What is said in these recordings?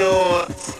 you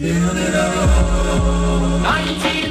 Build it up. 19-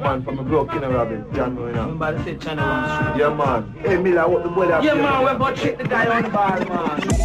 man, from a broke in a rabbit. John, you know. Remember the channel one street. Yeah, man. Hey, Miller, what the boy have Yeah, man, we about check the guy on the ball, man.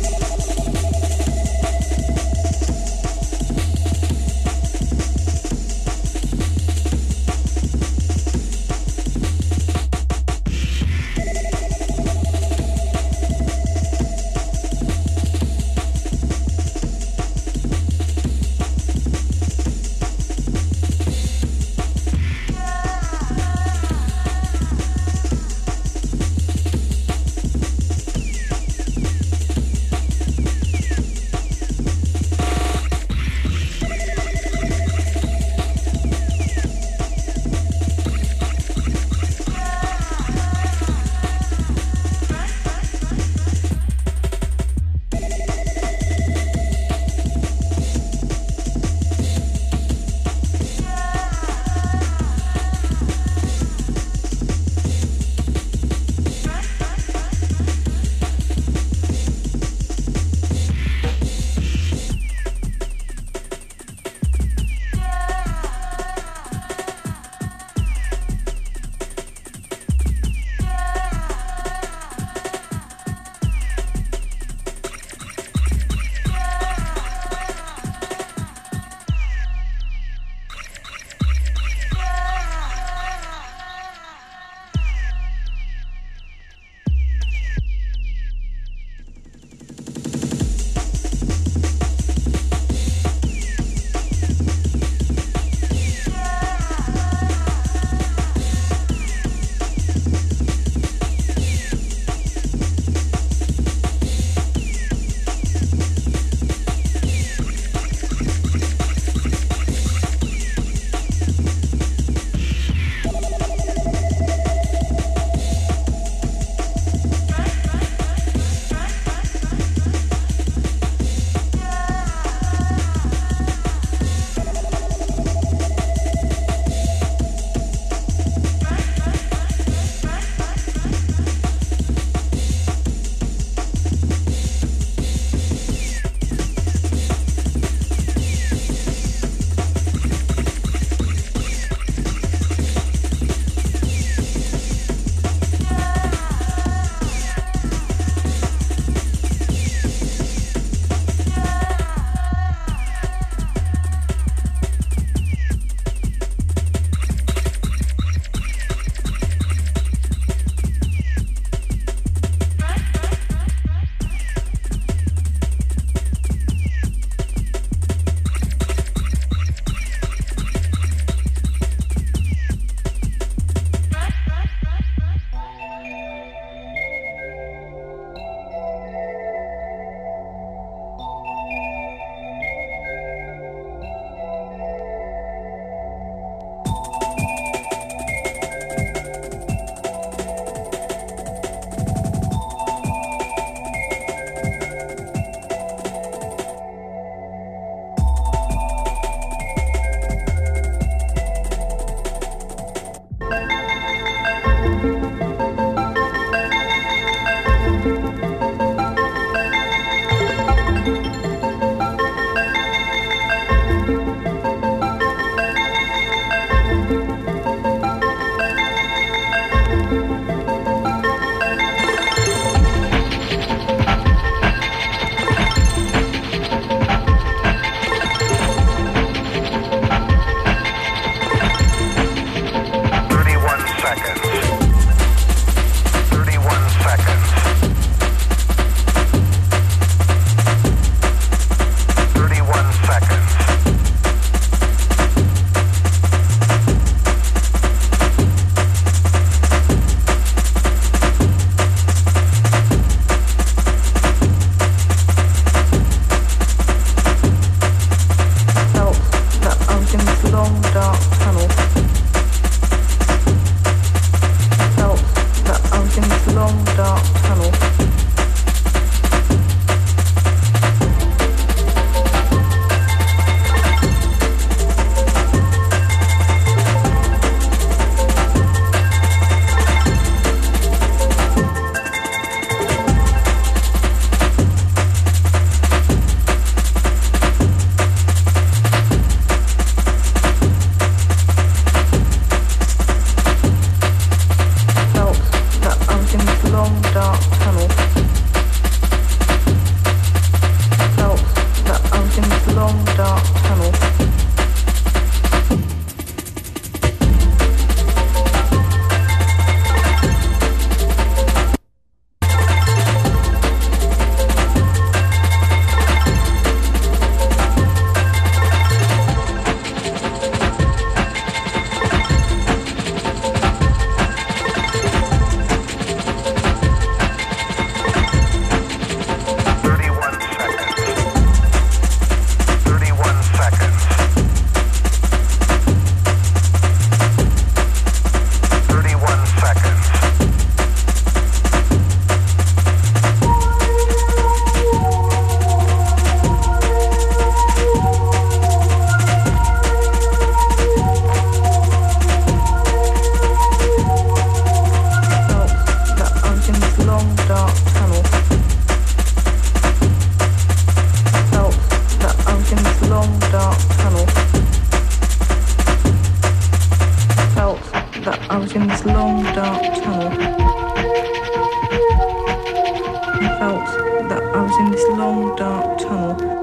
Felt that I was in this long dark tunnel.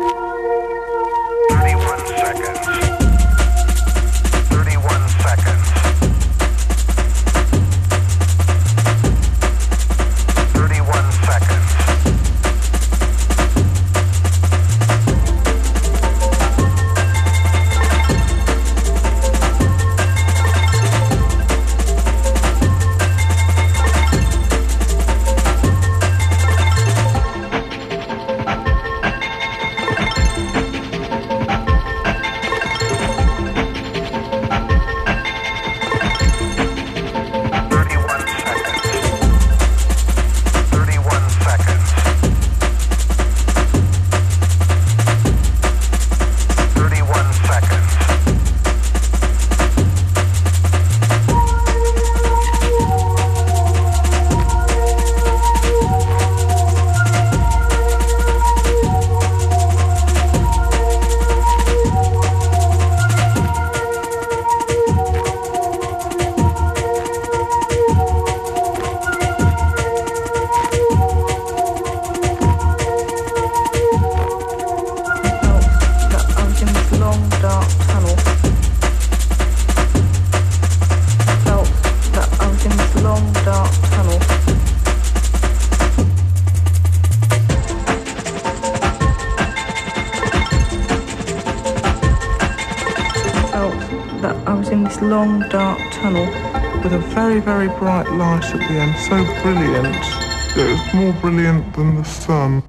Felt that I was in this long dark tunnel. with a very, very bright light at the end, so brilliant. It was more brilliant than the sun.